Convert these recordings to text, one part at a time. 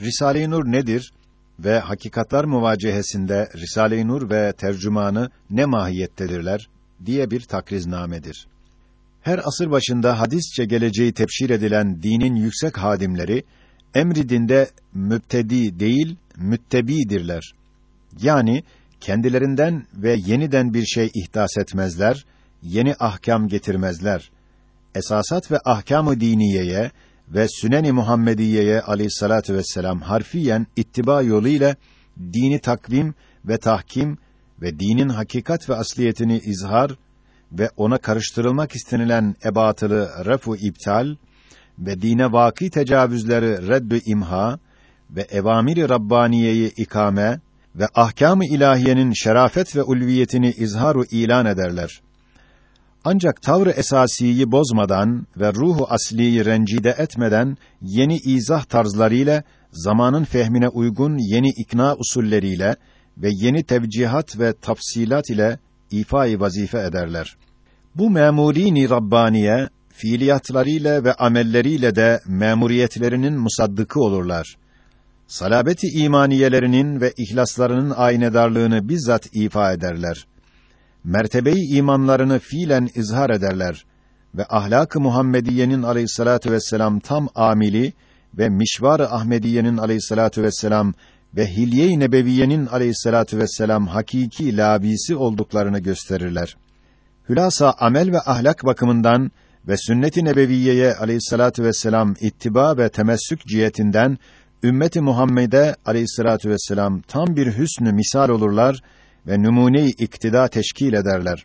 Risale-i Nur nedir ve hakikatlar muvacehesinde Risale-i Nur ve tercümanı ne mahiyettedirler diye bir takriznamedir. Her asır başında hadisçe geleceği tepşir edilen dinin yüksek hadimleri emri dinde mübtedi değil müttebidirler. Yani kendilerinden ve yeniden bir şey ihdas etmezler, yeni ahkam getirmezler. Esasat ve ahkam-ı diniyeye ve Sünen-i Muhammediyeye aleyhissalatu vesselam harfiyen ittiba yoluyla dini takvim ve tahkim ve dinin hakikat ve asliyetini izhar ve ona karıştırılmak istenilen ebatılı refu iptal ve dine vaki tecavüzleri reddü imha ve evamiri rabbaniyeyi ikame ve ahkâm-ı ilahiyenin şerafet ve ulviyetini izharu ilan ederler. Ancak tavrı esasiyi bozmadan ve ruhu asliyi rencide etmeden yeni izah tarzlarıyla zamanın fehmine uygun yeni ikna usulleriyle ve yeni tevcihat ve tafsilat ile ifai vazife ederler. Bu memurini rabbaniye fiiliyatlarıyla ve amelleriyle de memuriyetlerinin musaddıkı olurlar. Salabeti imaniyelerinin ve ihlaslarının aynedarlığını bizzat ifa ederler. Mertebeyi imanlarını fiilen izhar ederler ve ahlak-ı Muhammediyenin aleyhissalatu vesselam tam amili ve mişvar-ı Ahmediyenin aleyhissalatu vesselam ve hilye-i nebeviyenin aleyhissalatu vesselam hakiki labisi olduklarını gösterirler. Hülasa amel ve ahlak bakımından ve sünnet-i nebeviyeye aleyhissalatu vesselam ittiba ve temessük cihetinden ümmeti Muhammed'e aleyhissalatu vesselam tam bir hüsnü misal olurlar ve numune-i iktida teşkil ederler.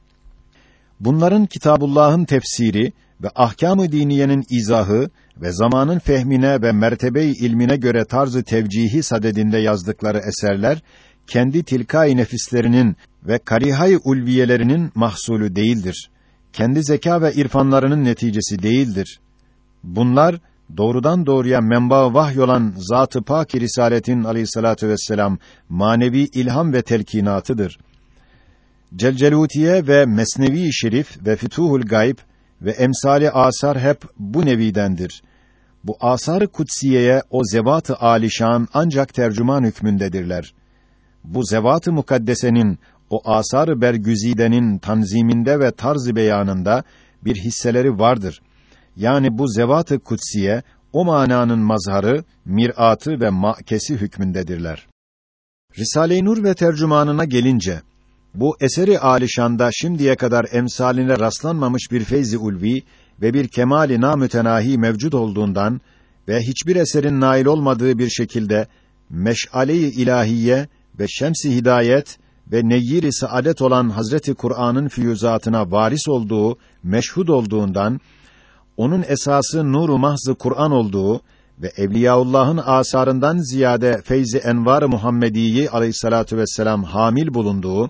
Bunların Kitabullah'ın tefsiri ve ahkâm-ı diniyenin izahı ve zamanın fehmine ve mertebe-i ilmine göre tarzı tevcihi sadedinde yazdıkları eserler kendi tilkai nefislerinin ve karihay ulviyelerinin mahsulü değildir. Kendi zeka ve irfanlarının neticesi değildir. Bunlar doğrudan doğruya menba vahy olan Zat-ı Pak Risaletin Aleyhissalatu vesselam manevi ilham ve telkinatıdır. Celcelutiye ve Mesnevi Şerif ve Fütuhul Gayb ve emsali asar hep bu nevidendir. Bu asar-ı kutsiyeye o zevat-ı alişan ancak tercüman hükmündedirler. Bu zevat-ı mukaddesenin o asar-ı bergüzidenin tanziminde ve tarz beyanında bir hisseleri vardır. Yani bu zevat-ı kutsiye o mananın mazharı, miratı ve makesi hükmündedirler. Risale-i Nur ve tercümanına gelince bu eseri alişanda şimdiye kadar emsaline rastlanmamış bir feyzi ulvi ve bir kemali namütenahi mevcud olduğundan ve hiçbir eserin nail olmadığı bir şekilde meş'ale-i ilahiye ve şems-i hidayet ve neyyir-i saadet olan Hazreti Kur'an'ın füyüzatına varis olduğu meşhud olduğundan onun esası nuru mahzı Kur'an olduğu ve Evliyaullah'ın asarından ziyade feyzi envar-ı Muhammediyi aleyhissalatu vesselam hamil bulunduğu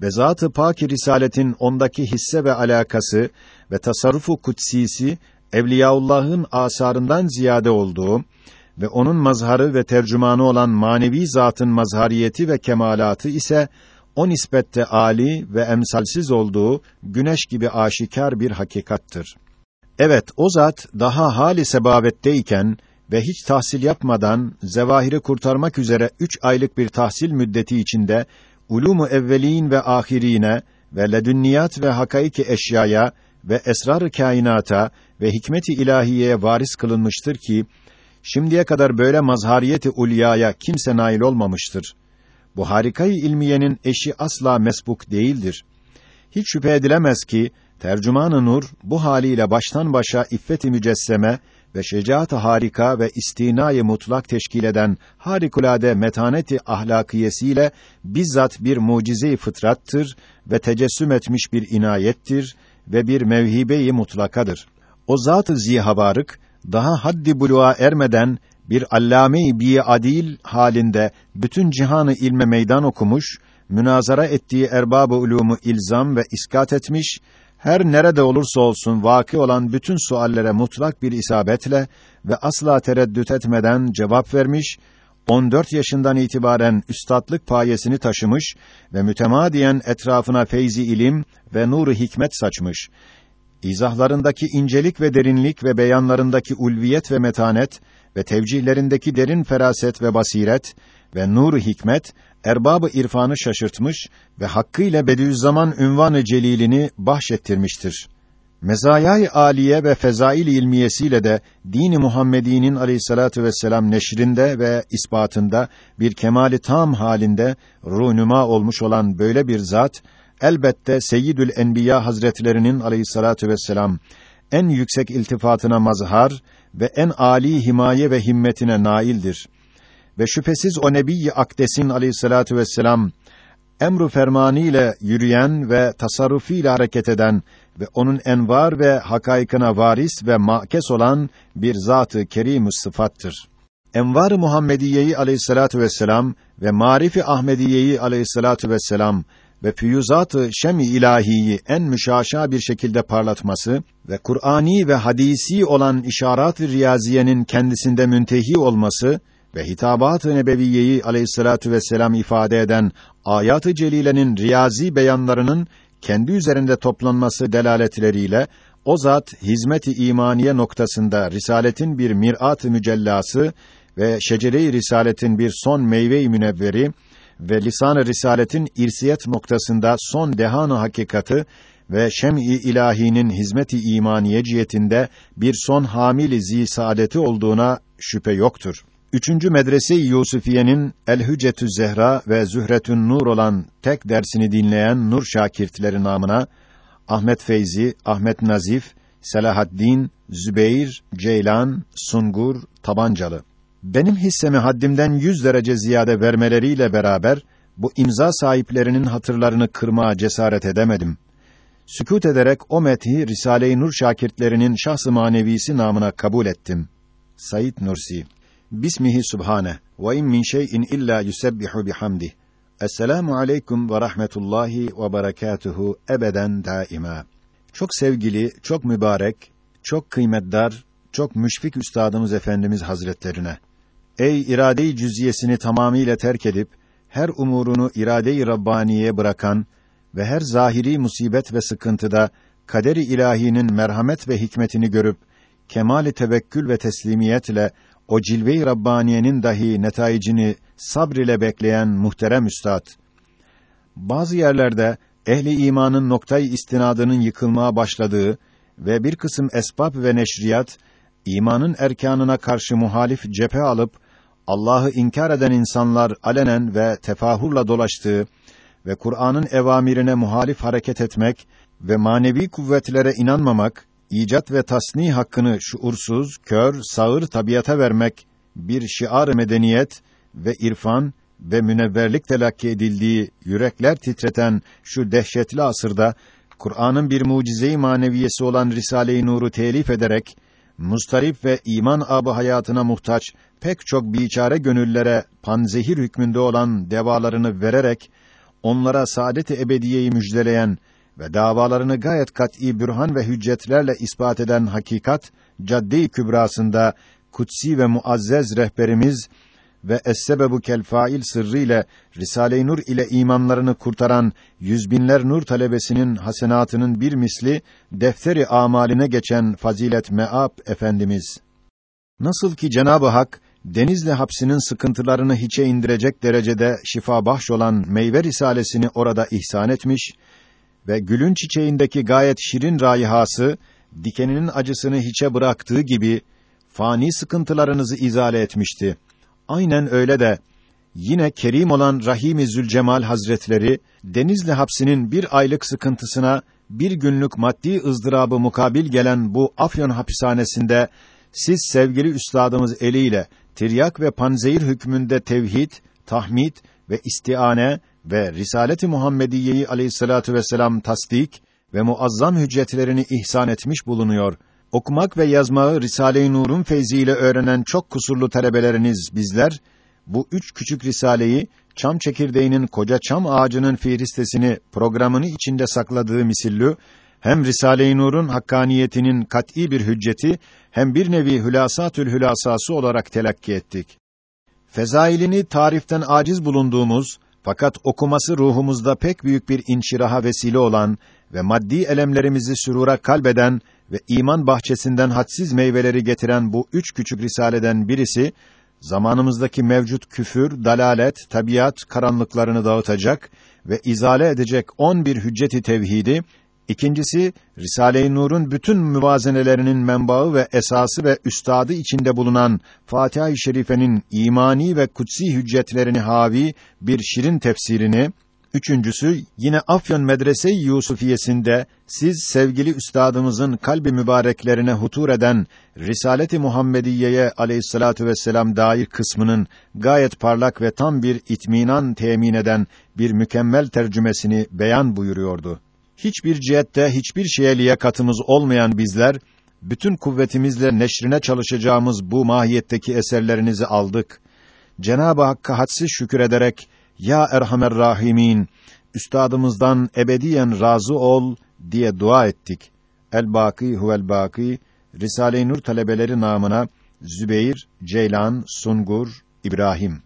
ve zat-ı pak risaletin ondaki hisse ve alakası ve tasarrufu kutsisi Evliyaullah'ın asarından ziyade olduğu ve onun mazharı ve tercümanı olan manevi zatın mazhariyeti ve kemalatı ise o nispette ali ve emsalsiz olduğu güneş gibi aşikar bir hakikattır. Evet, o zat daha hali sebavetteyken ve hiç tahsil yapmadan zevahiri kurtarmak üzere üç aylık bir tahsil müddeti içinde ulumu evvelin ve ahirine ve ledünniyat ve hakaiki eşyaya ve esrar-ı kainata ve hikmet-i ilahiyeye varis kılınmıştır ki şimdiye kadar böyle mazhariyeti ulyaya kimse nail olmamıştır. Bu harikayı ilmiyenin eşi asla mesbuk değildir. Hiç şüphe edilemez ki Tercüman-ı Nur bu haliyle baştan başa iffet-i mücesseme ve şecaat-ı harika ve istinayı mutlak teşkil eden harikulade metaneti ahlakiyesiyle bizzat bir mucize-i fıtrattır ve tecessüm etmiş bir inayettir ve bir mevhibe-i mutlakadır. O zat-ı zihabarık daha haddi buluğa ermeden bir allame-i bi adil halinde bütün cihanı ilme meydan okumuş, münazara ettiği erbab-ı ulumu ilzam ve iskat etmiş her nerede olursa olsun vaki olan bütün suallere mutlak bir isabetle ve asla tereddüt etmeden cevap vermiş, 14 yaşından itibaren üstatlık payesini taşımış ve mütemadiyen etrafına feyzi ilim ve nuru hikmet saçmış. İzahlarındaki incelik ve derinlik ve beyanlarındaki ulviyet ve metanet ve tevcihlerindeki derin feraset ve basiret ve nur hikmet erbabı irfanı şaşırtmış ve hakkıyla Bediüzzaman ünvanı celilini bahşettirmiştir. Mezayay aliye ve fezail ilmiyesiyle de dini Muhammedi'nin aleyhissalatu vesselam neşrinde ve ispatında bir kemali tam halinde runuma olmuş olan böyle bir zat elbette Seyyidül Enbiya Hazretlerinin aleyhissalatu vesselam en yüksek iltifatına mazhar ve en âli himaye ve himmetine naildir. Ve şüphesiz o Nebi Akdes'in aleyhissalatu vesselam emru fermanı ile yürüyen ve tasarrufi ile hareket eden ve onun envar ve hakaykına varis ve makes olan bir zatı kerim sıfattır. Envar-ı Muhammediyeyi aleyhissalatu vesselam ve Marifi Ahmediyeyi aleyhissalatu vesselam ve füyuzat-ı şem-i ilahiyi en müşaşa bir şekilde parlatması ve Kur'ani ve hadisi olan işaret-ı riyaziyenin kendisinde müntehi olması ve hitabat-ı nebeviyeyi aleyhissalatu vesselam ifade eden ayat-ı celilenin riyazi beyanlarının kendi üzerinde toplanması delaletleriyle o zat hizmet-i imaniye noktasında risaletin bir mirat-ı mücellası ve şecere-i risaletin bir son meyve-i münevveri ve lisan-ı risaletin irsiyet noktasında son dehan-ı hakikati ve şem-i ilahinin hizmet-i imaniye cihetinde bir son hamil-i saadeti olduğuna şüphe yoktur. Üçüncü medrese-i Yusufiye'nin El-Hüccetü Zehra ve Zühretün Nur olan tek dersini dinleyen nur şakirtleri namına Ahmet Feyzi, Ahmet Nazif, Selahaddin, Zübeyir, Ceylan, Sungur, Tabancalı. Benim hissemi haddimden yüz derece ziyade vermeleriyle beraber bu imza sahiplerinin hatırlarını kırmaya cesaret edemedim. Sükût ederek o methi Risale-i Nur şakirtlerinin şahs-ı manevisi namına kabul ettim. Said Nursi Bismihi Subhane ve in min şey'in illa yusebbihu bihamdi. Esselamu aleyküm ve rahmetullahi ve berekatuhu ebeden daima. Çok sevgili, çok mübarek, çok kıymetdar, çok müşfik üstadımız Efendimiz Hazretlerine. Ey irade-i cüziyesini tamamiyle terk edip her umurunu irade-i rabbaniye bırakan ve her zahiri musibet ve sıkıntıda kader-i ilahinin merhamet ve hikmetini görüp kemali tevekkül ve teslimiyetle o cilve-i Rabbaniye'nin dahi netaicini sabr ile bekleyen muhterem üstad. Bazı yerlerde ehli imanın noktayı istinadının yıkılmaya başladığı ve bir kısım esbab ve neşriyat imanın erkanına karşı muhalif cephe alıp Allah'ı inkar eden insanlar alenen ve tefahurla dolaştığı ve Kur'an'ın evamirine muhalif hareket etmek ve manevi kuvvetlere inanmamak icat ve tasni hakkını şuursuz, kör, sağır tabiata vermek bir şiar medeniyet ve irfan ve münevverlik telakki edildiği yürekler titreten şu dehşetli asırda Kur'an'ın bir mucize-i maneviyesi olan Risale-i Nur'u telif ederek mustarip ve iman abı hayatına muhtaç pek çok biçare gönüllere panzehir hükmünde olan devalarını vererek onlara saadet-i ebediyeyi müjdeleyen ve davalarını gayet kat'î bürhan ve hüccetlerle ispat eden hakikat caddi kübrasında kutsi ve muazzez rehberimiz ve es-sebebu kel fail sırrı ile Risale-i Nur ile imanlarını kurtaran yüz binler nur talebesinin hasenatının bir misli defteri amaline geçen fazilet meab efendimiz. Nasıl ki Cenabı Hak Denizli hapsinin sıkıntılarını hiçe indirecek derecede şifa bahş olan meyve risalesini orada ihsan etmiş ve gülün çiçeğindeki gayet şirin rayihası dikeninin acısını hiçe bıraktığı gibi fani sıkıntılarınızı izale etmişti. Aynen öyle de yine kerim olan Rahim-i Zülcemal Hazretleri Denizli hapsinin bir aylık sıkıntısına bir günlük maddi ızdırabı mukabil gelen bu Afyon hapishanesinde siz sevgili üstadımız eliyle tiryak ve panzehir hükmünde tevhid, tahmid ve istiane ve Risalet-i Muhammediyeyi aleyhissalatu vesselam tasdik ve muazzam hüccetlerini ihsan etmiş bulunuyor. Okumak ve yazmayı Risale-i Nur'un feyziyle öğrenen çok kusurlu talebeleriniz bizler bu üç küçük risaleyi çam çekirdeğinin koca çam ağacının fihristesini programını içinde sakladığı misillü hem Risale-i Nur'un hakkaniyetinin kat'î bir hücceti hem bir nevi hülasatül hülasası olarak telakki ettik. Fezailini tariften aciz bulunduğumuz fakat okuması ruhumuzda pek büyük bir inşiraha vesile olan ve maddi elemlerimizi sürura kalbeden ve iman bahçesinden hadsiz meyveleri getiren bu üç küçük risaleden birisi, zamanımızdaki mevcut küfür, dalalet, tabiat karanlıklarını dağıtacak ve izale edecek on bir hücceti tevhidi, ikincisi, Risale-i Nur'un bütün müvazenelerinin menbaı ve esası ve üstadı içinde bulunan Fatiha-i Şerife'nin imani ve kutsi hüccetlerini havi bir şirin tefsirini, Üçüncüsü, yine Afyon Medrese-i Yusufiyesinde siz sevgili üstadımızın kalbi mübareklerine hutur eden Risalet-i Muhammediye'ye aleyhissalatu vesselam dair kısmının gayet parlak ve tam bir itminan temin eden bir mükemmel tercümesini beyan buyuruyordu. Hiçbir cihette hiçbir şeye liyakatımız olmayan bizler bütün kuvvetimizle neşrine çalışacağımız bu mahiyetteki eserlerinizi aldık. Cenab-ı Hakk'a hadsiz şükür ederek ya Erhamer Rahimin üstadımızdan ebediyen razı ol diye dua ettik. El Baki huvel Baki Risale-i Nur talebeleri namına Zübeyir, Ceylan, Sungur, İbrahim